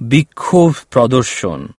বিক্ষোভ প্রদর্শন।